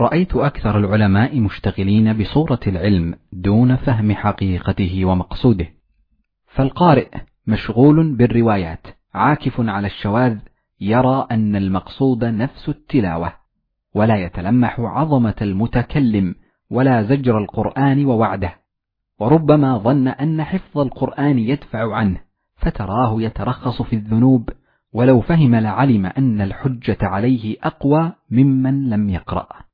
رأيت أكثر العلماء مشتغلين بصورة العلم دون فهم حقيقته ومقصوده. فالقارئ مشغول بالروايات عاكف على الشواذ يرى أن المقصود نفس التلاوة ولا يتلمح عظمة المتكلم ولا زجر القرآن ووعده. وربما ظن أن حفظ القرآن يدفع عنه فتراه يترخص في الذنوب ولو فهم لعلم أن الحجة عليه أقوى ممن لم يقرأ.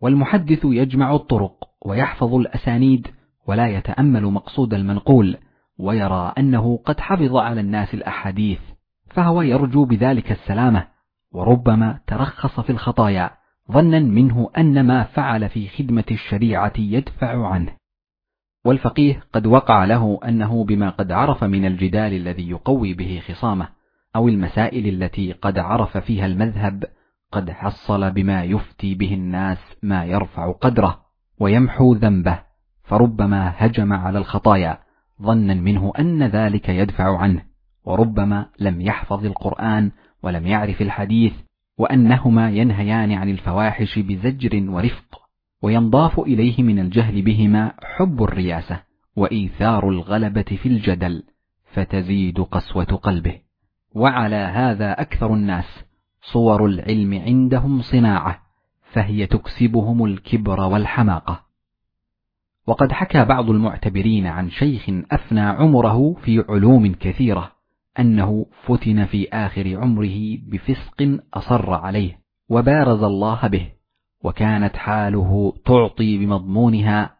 والمحدث يجمع الطرق ويحفظ الأسانيد ولا يتأمل مقصود المنقول ويرى أنه قد حفظ على الناس الأحاديث فهو يرجو بذلك السلامة وربما ترخص في الخطايا ظنا منه أن ما فعل في خدمة الشريعة يدفع عنه. والفقيه قد وقع له أنه بما قد عرف من الجدال الذي يقوي به خصامه أو المسائل التي قد عرف فيها المذهب قد حصل بما يفتي به الناس ما يرفع قدره ويمحو ذنبه فربما هجم على الخطايا ظنا منه أن ذلك يدفع عنه وربما لم يحفظ القرآن ولم يعرف الحديث وأنهما ينهيان عن الفواحش بزجر ورفق وينضاف إليه من الجهل بهما حب الرياسة وإيثار الغلبة في الجدل فتزيد قسوة قلبه. وعلى هذا أكثر الناس صور العلم عندهم صناعة فهي تكسبهم الكبر والحماقة. وقد حكى بعض المعتبرين عن شيخ أفنى عمره في علوم كثيرة أنه فتن في آخر عمره بفسق أصر عليه وبارز الله به وكانت حاله تعطي بمضمونها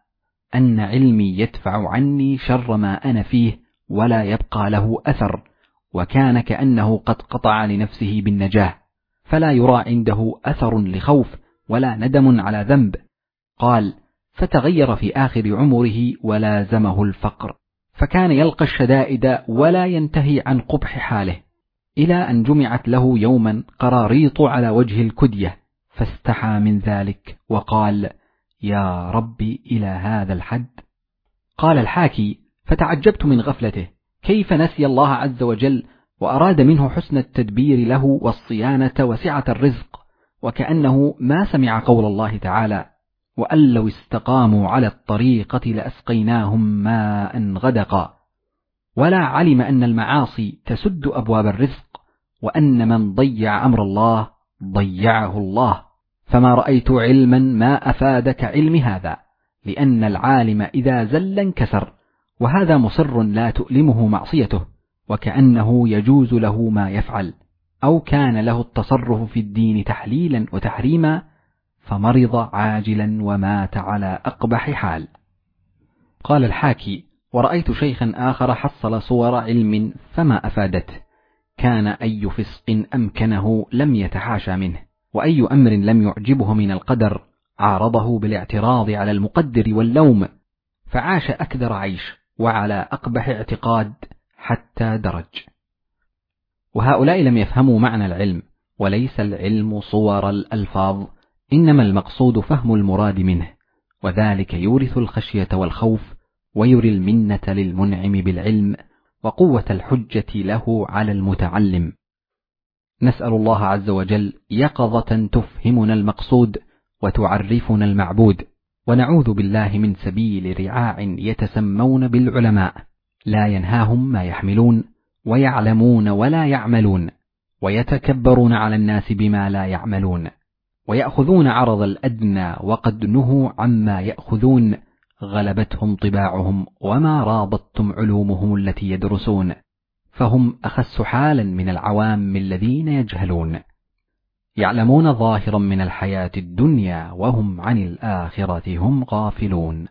أن علمي يدفع عني شر ما أنا فيه ولا يبقى له أثر وكان كأنه قد قطع لنفسه بالنجاة. فلا يرى عنده أثر لخوف ولا ندم على ذنب. قال فتغير في آخر عمره ولازمه الفقر فكان يلقى الشدائد ولا ينتهي عن قبح حاله إلى أن جمعت له يوما قراريط على وجه الكدية فاستحى من ذلك وقال يا ربي إلى هذا الحد. قال الحاكي فتعجبت من غفلته كيف نسي الله عز وجل وأراد منه حسن التدبير له والصيانة وسعة الرزق وكأنه ما سمع قول الله تعالى وأن لو استقاموا على الطريقة لأسقيناهم ماء غدقا ولا علم أن المعاصي تسد أبواب الرزق وأن من ضيع أمر الله ضيعه الله. فما رأيت علما ما أفاد كعلم هذا لأن العالم إذا زل انكسر وهذا مصر لا تؤلمه معصيته. وكأنه يجوز له ما يفعل أو كان له التصرف في الدين تحليلا وتحريما فمرض عاجلا ومات على أقبح حال. قال الحاكي ورأيت شيخا آخر حصل صور علم فما أفادته كان أي فسق أمكنه لم يتحاشى منه وأي أمر لم يعجبه من القدر عارضه بالاعتراض على المقدر واللوم فعاش أكدر عيش وعلى أقبح اعتقاد حتى درج. وهؤلاء لم يفهموا معنى العلم وليس العلم صور الألفاظ إنما المقصود فهم المراد منه وذلك يورث الخشية والخوف ويري المنة للمنعم بالعلم وقوة الحجة له على المتعلم. نسأل الله عز وجل يقظة تفهمنا المقصود وتعرفنا المعبود ونعوذ بالله من سبيل رعاع يتسمون بالعلماء. لا ينهاهم ما يحملون ويعلمون ولا يعملون ويتكبرون على الناس بما لا يعملون ويأخذون عرض الأدنى وقد نهوا عما يأخذون غلبتهم طباعهم وما رابطتم علومهم التي يدرسون فهم أخس حالا من العوام الذين يجهلون يعلمون ظاهرا من الحياة الدنيا وهم عن الآخرة هم غافلون